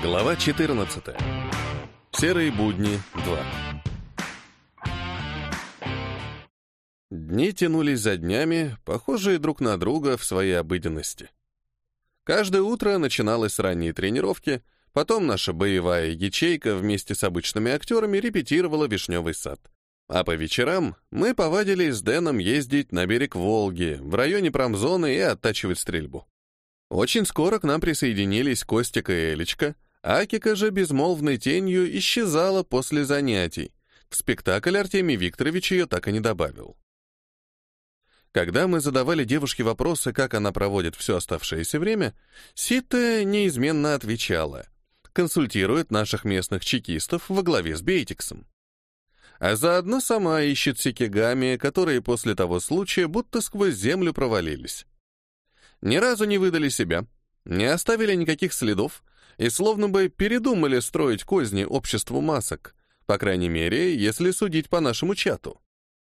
Глава 14. Серые будни 2. Дни тянулись за днями, похожие друг на друга в своей обыденности. Каждое утро начиналось с ранней тренировки, потом наша боевая ячейка вместе с обычными актерами репетировала «Вишневый сад». А по вечерам мы повадились с Дэном ездить на берег Волги, в районе промзоны и оттачивать стрельбу. Очень скоро к нам присоединились Костик и Элечка — Акика же безмолвной тенью исчезала после занятий. В спектакль Артемий Викторович ее так и не добавил. Когда мы задавали девушке вопросы, как она проводит все оставшееся время, Сита неизменно отвечала. Консультирует наших местных чекистов во главе с Бейтиксом. А заодно сама ищет сикигами, которые после того случая будто сквозь землю провалились. Ни разу не выдали себя, не оставили никаких следов, и словно бы передумали строить козни обществу масок, по крайней мере, если судить по нашему чату.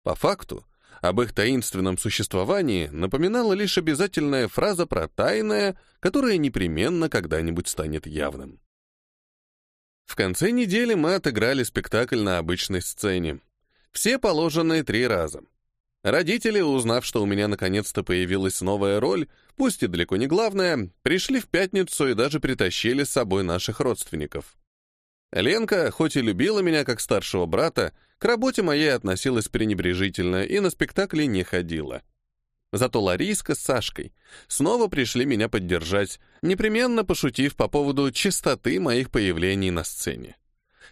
По факту, об их таинственном существовании напоминала лишь обязательная фраза про тайное, которое непременно когда-нибудь станет явным. В конце недели мы отыграли спектакль на обычной сцене. Все положенные три раза. Родители, узнав, что у меня наконец-то появилась новая роль, пусть и далеко не главная, пришли в пятницу и даже притащили с собой наших родственников. Ленка, хоть и любила меня как старшего брата, к работе моей относилась пренебрежительно и на спектакли не ходила. Зато Лариска с Сашкой снова пришли меня поддержать, непременно пошутив по поводу чистоты моих появлений на сцене.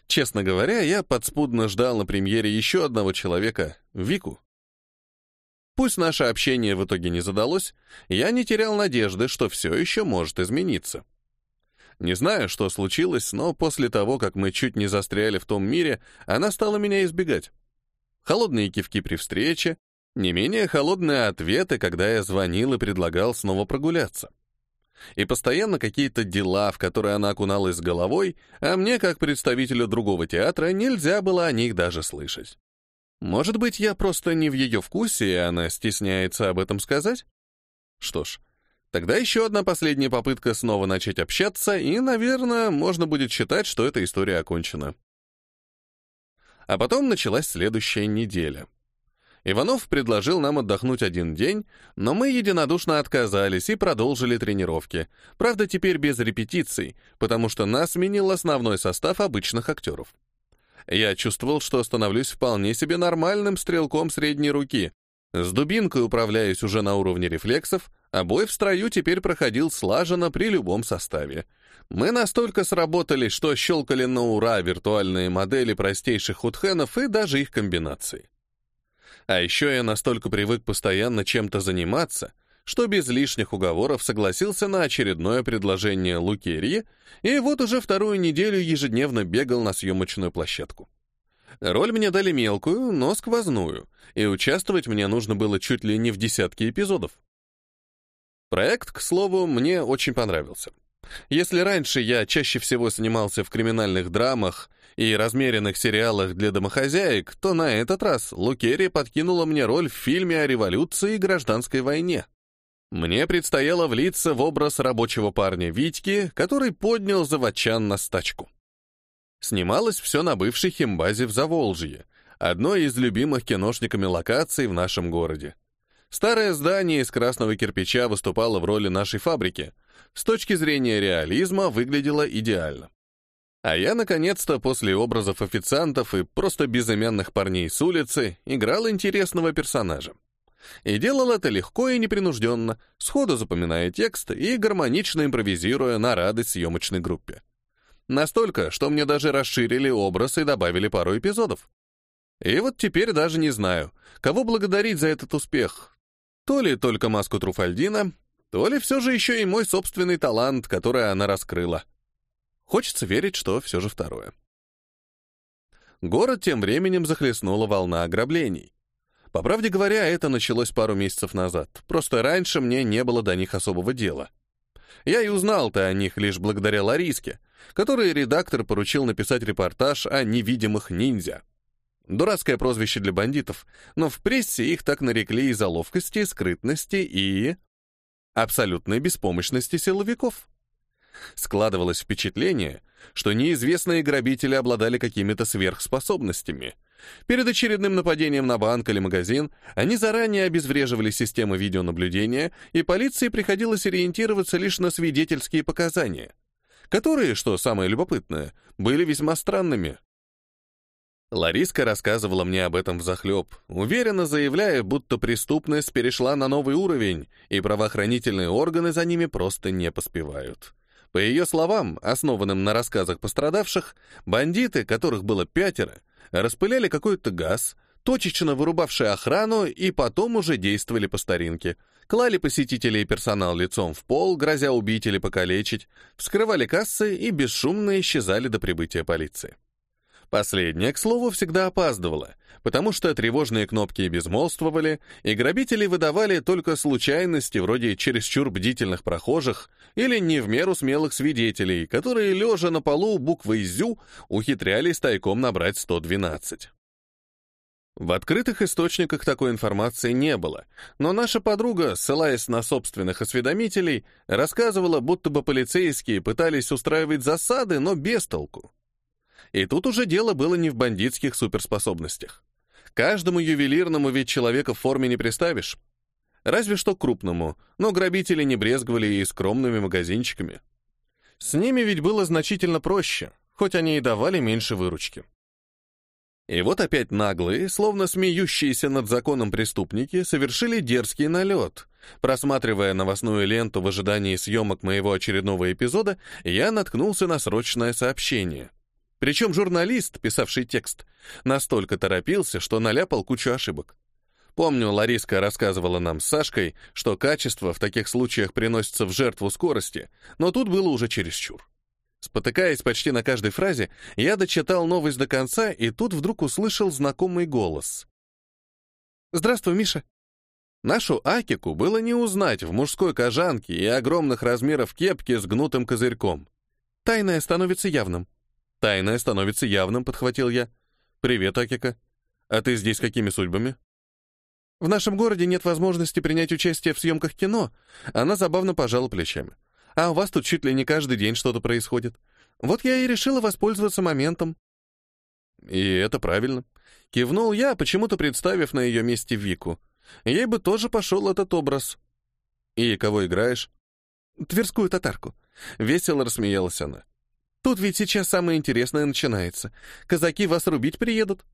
Честно говоря, я подспудно ждал на премьере еще одного человека — Вику. Пусть наше общение в итоге не задалось, я не терял надежды, что все еще может измениться. Не знаю, что случилось, но после того, как мы чуть не застряли в том мире, она стала меня избегать. Холодные кивки при встрече, не менее холодные ответы, когда я звонил и предлагал снова прогуляться. И постоянно какие-то дела, в которые она окуналась с головой, а мне, как представителю другого театра, нельзя было о них даже слышать. Может быть, я просто не в ее вкусе, и она стесняется об этом сказать? Что ж, тогда еще одна последняя попытка снова начать общаться, и, наверное, можно будет считать, что эта история окончена. А потом началась следующая неделя. Иванов предложил нам отдохнуть один день, но мы единодушно отказались и продолжили тренировки. Правда, теперь без репетиций, потому что нас сменил основной состав обычных актеров. Я чувствовал, что становлюсь вполне себе нормальным стрелком средней руки. С дубинкой управляюсь уже на уровне рефлексов, а бой в строю теперь проходил слаженно при любом составе. Мы настолько сработали, что щелкали на ура виртуальные модели простейших худхенов и даже их комбинации. А еще я настолько привык постоянно чем-то заниматься, что без лишних уговоров согласился на очередное предложение Лукерьи, и вот уже вторую неделю ежедневно бегал на съемочную площадку. Роль мне дали мелкую, но сквозную, и участвовать мне нужно было чуть ли не в десятке эпизодов. Проект, к слову, мне очень понравился. Если раньше я чаще всего снимался в криминальных драмах и размеренных сериалах для домохозяек, то на этот раз Лукерия подкинула мне роль в фильме о революции и гражданской войне. Мне предстояло влиться в образ рабочего парня Витьки, который поднял заводчан на стачку. Снималось все на бывшей химбазе в Заволжье, одной из любимых киношниками локаций в нашем городе. Старое здание из красного кирпича выступало в роли нашей фабрики. С точки зрения реализма выглядело идеально. А я, наконец-то, после образов официантов и просто безымянных парней с улицы, играл интересного персонажа. И делал это легко и непринужденно, сходу запоминая текст и гармонично импровизируя на радость съемочной группе. Настолько, что мне даже расширили образ и добавили пару эпизодов. И вот теперь даже не знаю, кого благодарить за этот успех. То ли только маску Труфальдина, то ли все же еще и мой собственный талант, который она раскрыла. Хочется верить, что все же второе. Город тем временем захлестнула волна ограблений. По правде говоря, это началось пару месяцев назад. Просто раньше мне не было до них особого дела. Я и узнал-то о них лишь благодаря Лариске, которой редактор поручил написать репортаж о невидимых ниндзя. Дурацкое прозвище для бандитов, но в прессе их так нарекли из-за ловкости, скрытности и... абсолютной беспомощности силовиков. Складывалось впечатление, что неизвестные грабители обладали какими-то сверхспособностями. Перед очередным нападением на банк или магазин они заранее обезвреживали системы видеонаблюдения, и полиции приходилось ориентироваться лишь на свидетельские показания, которые, что самое любопытное, были весьма странными. Лариска рассказывала мне об этом взахлеб, уверенно заявляя, будто преступность перешла на новый уровень, и правоохранительные органы за ними просто не поспевают. По ее словам, основанным на рассказах пострадавших, бандиты, которых было пятеро, распыляли какой-то газ, точечно вырубавший охрану, и потом уже действовали по старинке. Клали посетителей и персонал лицом в пол, грозя убить или покалечить, вскрывали кассы и бесшумно исчезали до прибытия полиции. Последняя, к слову, всегда опаздывала, потому что тревожные кнопки безмолвствовали, и грабители выдавали только случайности вроде чересчур бдительных прохожих или не в меру смелых свидетелей, которые, лежа на полу буквой «зю», ухитрялись тайком набрать 112. В открытых источниках такой информации не было, но наша подруга, ссылаясь на собственных осведомителей, рассказывала, будто бы полицейские пытались устраивать засады, но без толку. И тут уже дело было не в бандитских суперспособностях. Каждому ювелирному ведь человека в форме не представишь. Разве что крупному, но грабители не брезговали и скромными магазинчиками. С ними ведь было значительно проще, хоть они и давали меньше выручки. И вот опять наглые, словно смеющиеся над законом преступники, совершили дерзкий налет. Просматривая новостную ленту в ожидании съемок моего очередного эпизода, я наткнулся на срочное сообщение — причем журналист, писавший текст, настолько торопился, что наляпал кучу ошибок. Помню, Лариска рассказывала нам с Сашкой, что качество в таких случаях приносится в жертву скорости, но тут было уже чересчур. Спотыкаясь почти на каждой фразе, я дочитал новость до конца, и тут вдруг услышал знакомый голос. «Здравствуй, Миша». Нашу Акику было не узнать в мужской кожанке и огромных размеров кепке с гнутым козырьком. Тайное становится явным. Тайное становится явным, подхватил я. Привет, Акика. А ты здесь какими судьбами? В нашем городе нет возможности принять участие в съемках кино. Она забавно пожала плечами. А у вас тут чуть ли не каждый день что-то происходит. Вот я и решила воспользоваться моментом. И это правильно. Кивнул я, почему-то представив на ее месте Вику. Ей бы тоже пошел этот образ. И кого играешь? Тверскую татарку. Весело рассмеялась она. Тут ведь сейчас самое интересное начинается. Казаки вас рубить приедут.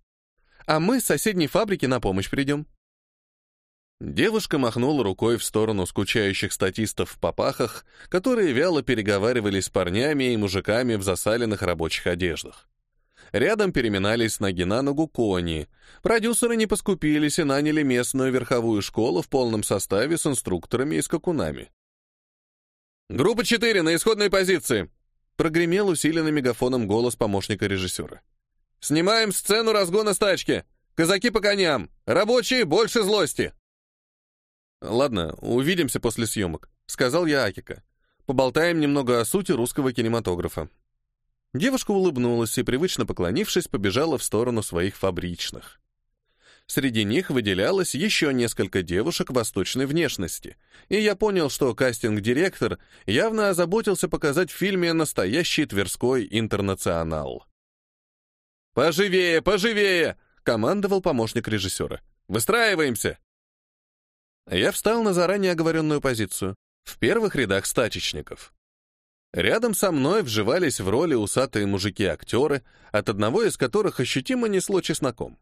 А мы с соседней фабрики на помощь придем. Девушка махнула рукой в сторону скучающих статистов в попахах, которые вяло переговаривались с парнями и мужиками в засаленных рабочих одеждах. Рядом переминались ноги на ногу кони. Продюсеры не поскупились и наняли местную верховую школу в полном составе с инструкторами и скакунами. «Группа 4 на исходной позиции!» Прогремел усиленный мегафоном голос помощника режиссера. «Снимаем сцену разгона стачки! Казаки по коням! Рабочие, больше злости!» «Ладно, увидимся после съемок», — сказал я Акика. «Поболтаем немного о сути русского кинематографа». Девушка улыбнулась и, привычно поклонившись, побежала в сторону своих фабричных. Среди них выделялось еще несколько девушек восточной внешности, и я понял, что кастинг-директор явно озаботился показать в фильме настоящий Тверской интернационал. «Поживее, поживее!» — командовал помощник режиссера. «Выстраиваемся!» Я встал на заранее оговоренную позицию, в первых рядах стачечников. Рядом со мной вживались в роли усатые мужики-актеры, от одного из которых ощутимо несло чесноком.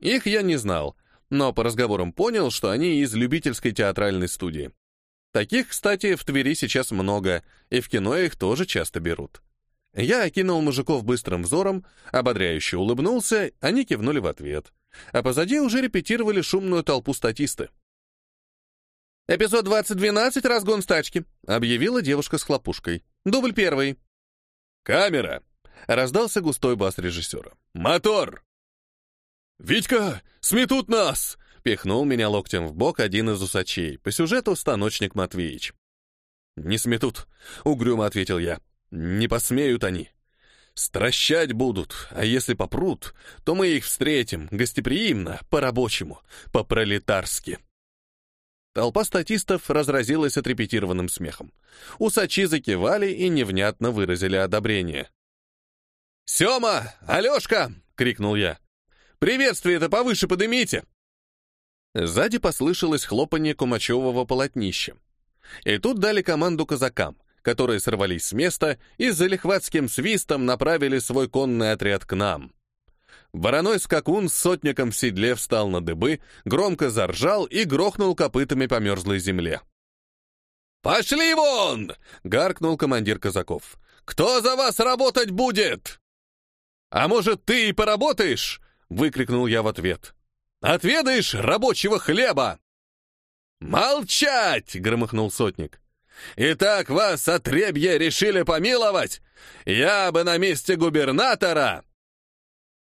Их я не знал, но по разговорам понял, что они из любительской театральной студии. Таких, кстати, в Твери сейчас много, и в кино их тоже часто берут. Я окинул мужиков быстрым взором, ободряюще улыбнулся, они кивнули в ответ. А позади уже репетировали шумную толпу статисты. «Эпизод 2012. Разгон стачки», — объявила девушка с хлопушкой. «Дубль первый». «Камера!» — раздался густой бас режиссера. «Мотор!» «Витька, сметут нас!» — пихнул меня локтем в бок один из усачей, по сюжету станочник Матвеич. «Не сметут», — угрюмо ответил я. «Не посмеют они. Стращать будут, а если попрут, то мы их встретим гостеприимно, по-рабочему, по-пролетарски». Толпа статистов разразилась отрепетированным смехом. Усачи закивали и невнятно выразили одобрение. «Сема! Алешка!» — крикнул я. «Приветствие-то повыше подымите!» Сзади послышалось хлопанье кумачевого полотнища. И тут дали команду казакам, которые сорвались с места и с залихватским свистом направили свой конный отряд к нам. Вороной скакун с сотником в седле встал на дыбы, громко заржал и грохнул копытами по мерзлой земле. «Пошли вон!» — гаркнул командир казаков. «Кто за вас работать будет?» «А может, ты и поработаешь?» — выкрикнул я в ответ. «Отведаешь рабочего хлеба!» «Молчать!» — громыхнул сотник. «Итак, вас, отребье, решили помиловать? Я бы на месте губернатора...»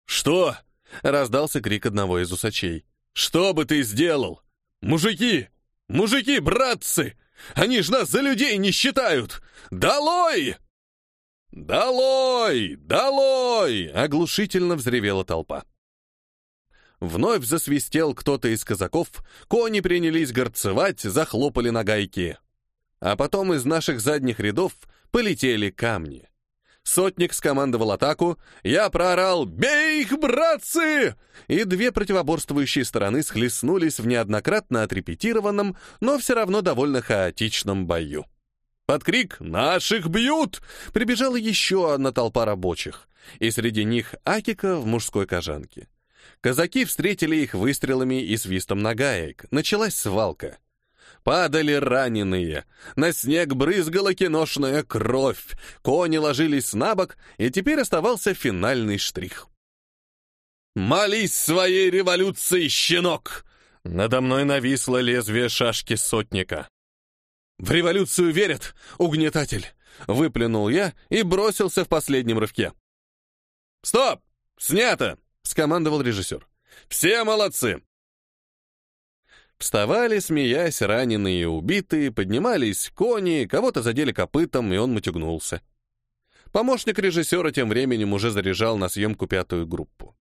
«Что?» — раздался крик одного из усачей. «Что бы ты сделал? Мужики! Мужики, братцы! Они ж нас за людей не считают! Долой!» «Долой! Долой!» — оглушительно взревела толпа. Вновь засвистел кто-то из казаков, кони принялись горцевать, захлопали на гайки. А потом из наших задних рядов полетели камни. Сотник скомандовал атаку, я проорал «Бей их, братцы!» И две противоборствующие стороны схлестнулись в неоднократно отрепетированном, но все равно довольно хаотичном бою. Под крик «Наших бьют!» прибежала еще одна толпа рабочих, и среди них Акика в мужской кожанке. Казаки встретили их выстрелами и свистом нагаек. Началась свалка. Падали раненые. На снег брызгала киношная кровь. Кони ложились на бок, и теперь оставался финальный штрих. «Молись своей революции, щенок!» Надо мной нависло лезвие шашки сотника. «В революцию верят, угнетатель!» Выплюнул я и бросился в последнем рывке. «Стоп! Снято!» — скомандовал режиссер. «Все молодцы! Вставали, смеясь, раненые и убитые, поднимались кони, кого-то задели копытом, и он матюгнулся. Помощник режиссера тем временем уже заряжал на съемку пятую группу.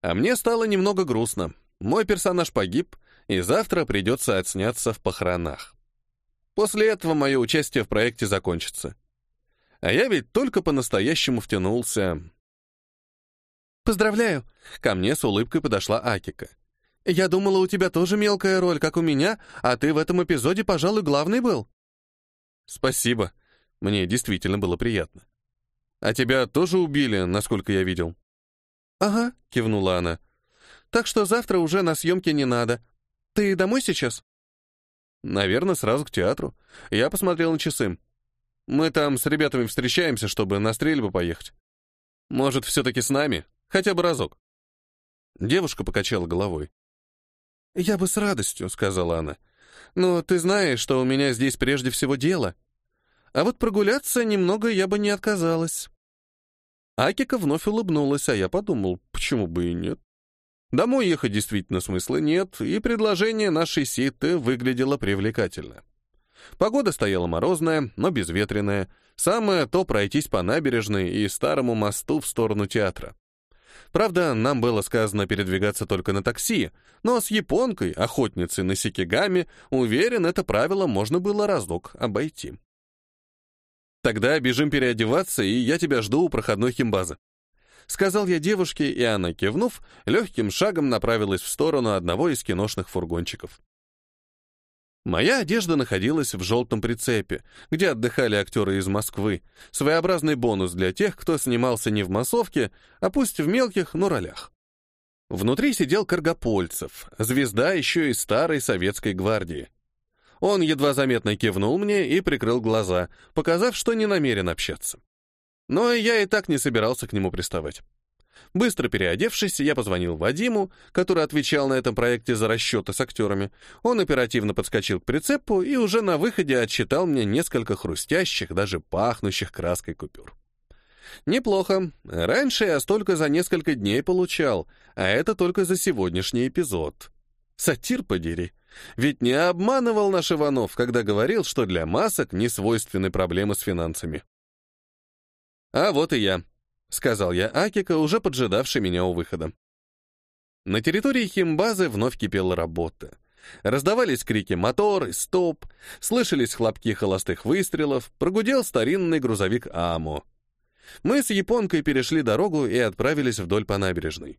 А мне стало немного грустно. Мой персонаж погиб, и завтра придется отсняться в похоронах. После этого мое участие в проекте закончится. А я ведь только по-настоящему втянулся. «Поздравляю!» — ко мне с улыбкой подошла Акика. Я думала, у тебя тоже мелкая роль, как у меня, а ты в этом эпизоде, пожалуй, главный был». «Спасибо. Мне действительно было приятно. А тебя тоже убили, насколько я видел?» «Ага», — кивнула она. «Так что завтра уже на съемки не надо. Ты домой сейчас?» «Наверное, сразу к театру. Я посмотрел на часы. Мы там с ребятами встречаемся, чтобы на стрельбу поехать. Может, все-таки с нами? Хотя бы разок?» Девушка покачала головой. «Я бы с радостью», — сказала она. «Но ты знаешь, что у меня здесь прежде всего дело. А вот прогуляться немного я бы не отказалась». Акика вновь улыбнулась, а я подумал, почему бы и нет. Домой ехать действительно смысла нет, и предложение нашей ситы выглядело привлекательно. Погода стояла морозная, но безветренная. Самое то пройтись по набережной и старому мосту в сторону театра. Правда, нам было сказано передвигаться только на такси, но с японкой, охотницей на сикигами, уверен, это правило можно было разок обойти. «Тогда бежим переодеваться, и я тебя жду у проходной химбазы». Сказал я девушке, и она, кивнув, легким шагом направилась в сторону одного из киношных фургончиков. Моя одежда находилась в желтом прицепе, где отдыхали актеры из Москвы. Своеобразный бонус для тех, кто снимался не в массовке, а пусть в мелких, но ролях. Внутри сидел Каргопольцев, звезда еще из старой советской гвардии. Он едва заметно кивнул мне и прикрыл глаза, показав, что не намерен общаться. Но я и так не собирался к нему приставать. Быстро переодевшись, я позвонил Вадиму, который отвечал на этом проекте за расчеты с актерами. Он оперативно подскочил к прицепу и уже на выходе отсчитал мне несколько хрустящих, даже пахнущих краской купюр. Неплохо. Раньше я столько за несколько дней получал, а это только за сегодняшний эпизод. Сатир подери. Ведь не обманывал наш Иванов, когда говорил, что для масок не свойственны проблемы с финансами. А вот и я. — сказал я Акика, уже поджидавший меня у выхода. На территории химбазы вновь кипела работа. Раздавались крики «мотор» и «стоп», слышались хлопки холостых выстрелов, прогудел старинный грузовик «Амо». Мы с японкой перешли дорогу и отправились вдоль по набережной.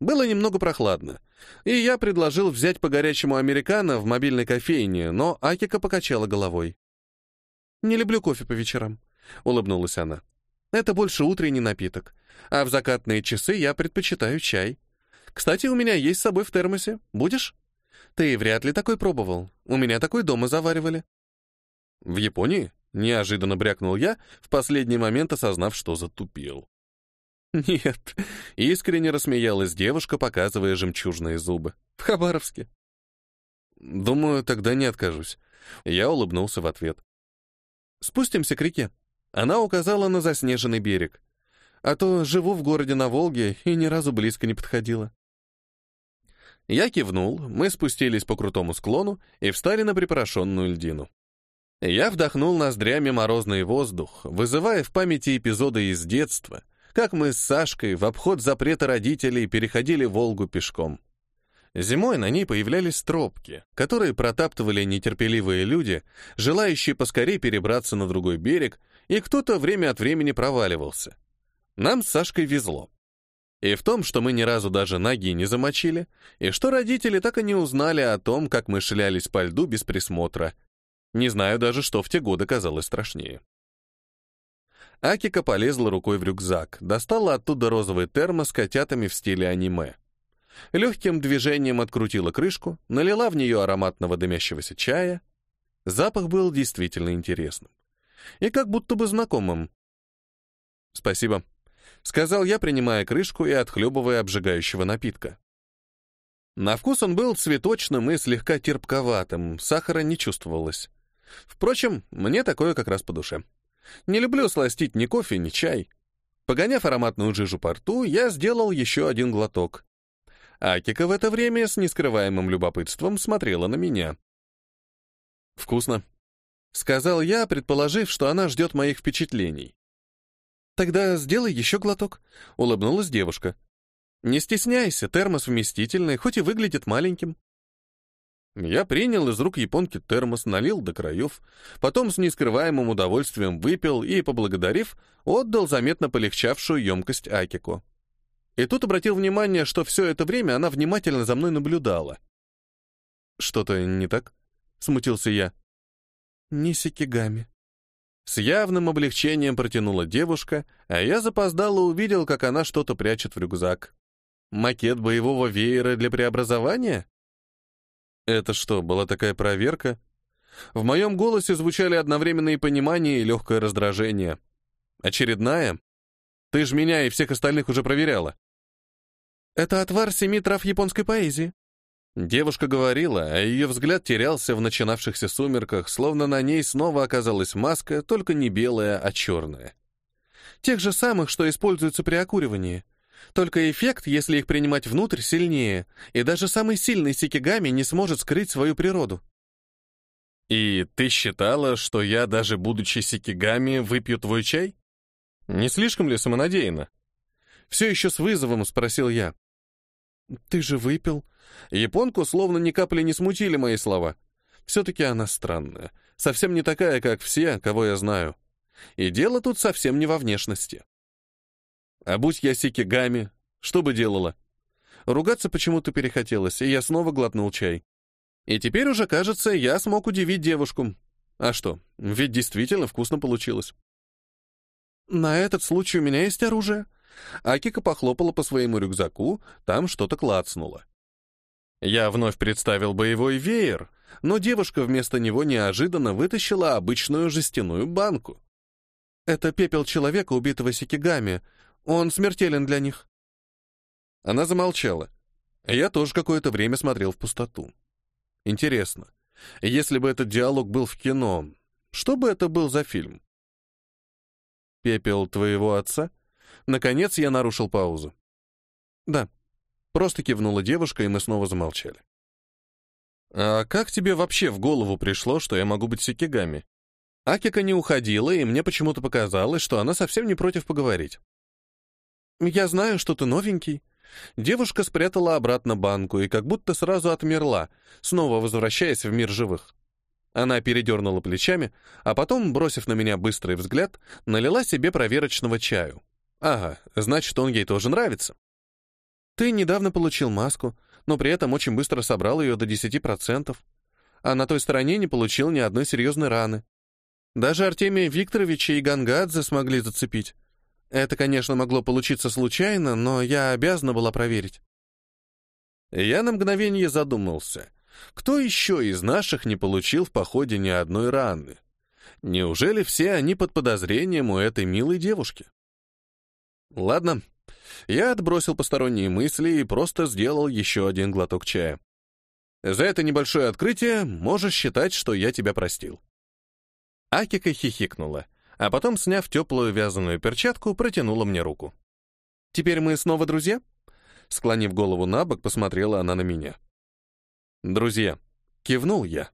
Было немного прохладно, и я предложил взять по горячему американо в мобильной кофейне, но Акика покачала головой. «Не люблю кофе по вечерам», — улыбнулась она. «Это больше утренний напиток, а в закатные часы я предпочитаю чай. Кстати, у меня есть с собой в термосе. Будешь? Ты вряд ли такой пробовал. У меня такой дома заваривали». «В Японии?» — неожиданно брякнул я, в последний момент осознав, что затупил. «Нет», — искренне рассмеялась девушка, показывая жемчужные зубы. «В Хабаровске». «Думаю, тогда не откажусь». Я улыбнулся в ответ. «Спустимся к реке». Она указала на заснеженный берег. «А то живу в городе на Волге и ни разу близко не подходила». Я кивнул, мы спустились по крутому склону и встали на припорошенную льдину. Я вдохнул ноздрями морозный воздух, вызывая в памяти эпизоды из детства — как мы с Сашкой в обход запрета родителей переходили Волгу пешком. Зимой на ней появлялись тропки, которые протаптывали нетерпеливые люди, желающие поскорее перебраться на другой берег, и кто-то время от времени проваливался. Нам с Сашкой везло. И в том, что мы ни разу даже ноги не замочили, и что родители так и не узнали о том, как мы шлялись по льду без присмотра. Не знаю даже, что в те годы казалось страшнее. Акика полезла рукой в рюкзак, достала оттуда розовый термос с котятами в стиле аниме. Легким движением открутила крышку, налила в нее ароматного дымящегося чая. Запах был действительно интересным. И как будто бы знакомым. «Спасибо», — сказал я, принимая крышку и отхлебывая обжигающего напитка. На вкус он был цветочным и слегка терпковатым, сахара не чувствовалось. Впрочем, мне такое как раз по душе. Не люблю сластить ни кофе, ни чай. Погоняв ароматную жижу по рту, я сделал еще один глоток. Акика в это время с нескрываемым любопытством смотрела на меня. «Вкусно», — сказал я, предположив, что она ждет моих впечатлений. «Тогда сделай еще глоток», — улыбнулась девушка. «Не стесняйся, термос вместительный, хоть и выглядит маленьким. Я принял из рук японки термос, налил до краев, потом с нескрываемым удовольствием выпил и, поблагодарив, отдал заметно полегчавшую емкость Акико. И тут обратил внимание, что все это время она внимательно за мной наблюдала. «Что-то не так?» — смутился я. «Не сикигами». С явным облегчением протянула девушка, а я запоздало увидел, как она что-то прячет в рюкзак. Макет боевого веера для преобразования? Это что, была такая проверка? В моем голосе звучали одновременные понимание и легкое раздражение. Очередная? Ты ж меня и всех остальных уже проверяла. Это отвар семи трав японской поэзии. Девушка говорила, а ее взгляд терялся в начинавшихся сумерках, словно на ней снова оказалась маска, только не белая, а черная. Тех же самых, что используются при окуривании. Только эффект, если их принимать внутрь, сильнее, и даже самый сильный сикигами не сможет скрыть свою природу. «И ты считала, что я, даже будучи сикигами, выпью твой чай? Не слишком ли самонадеянно?» Все еще с вызовом спросил я. «Ты же выпил». Японку словно ни капли не смутили мои слова. Все-таки она странная, совсем не такая, как все, кого я знаю. И дело тут совсем не во внешности. А будь я сикигами, что бы делала? Ругаться почему-то перехотелось, и я снова глотнул чай. И теперь уже, кажется, я смог удивить девушку. А что, ведь действительно вкусно получилось. На этот случай у меня есть оружие. Акика похлопала по своему рюкзаку, там что-то клацнуло. Я вновь представил боевой веер, но девушка вместо него неожиданно вытащила обычную жестяную банку. Это пепел человека, убитого Сикигами, он смертелен для них». Она замолчала. Я тоже какое-то время смотрел в пустоту. Интересно, если бы этот диалог был в кино, что бы это был за фильм? «Пепел твоего отца?» Наконец я нарушил паузу. «Да». Просто кивнула девушка, и мы снова замолчали. «А как тебе вообще в голову пришло, что я могу быть сикигами?» Акика не уходила, и мне почему-то показалось, что она совсем не против поговорить. «Я знаю, что ты новенький», Девушка спрятала обратно банку и как будто сразу отмерла, снова возвращаясь в мир живых. Она передернула плечами, а потом, бросив на меня быстрый взгляд, налила себе проверочного чаю. Ага, значит, он ей тоже нравится. Ты недавно получил маску, но при этом очень быстро собрал ее до 10%, а на той стороне не получил ни одной серьезной раны. Даже Артемия Викторовича и Гангадзе смогли зацепить. Это, конечно, могло получиться случайно, но я обязана была проверить. Я на мгновение задумался. Кто еще из наших не получил в походе ни одной раны? Неужели все они под подозрением у этой милой девушки? Ладно, я отбросил посторонние мысли и просто сделал еще один глоток чая. За это небольшое открытие можешь считать, что я тебя простил. Акика хихикнула, а потом, сняв теплую вязаную перчатку, протянула мне руку. «Теперь мы снова друзья?» Склонив голову на бок, посмотрела она на меня. «Друзья», — кивнул я.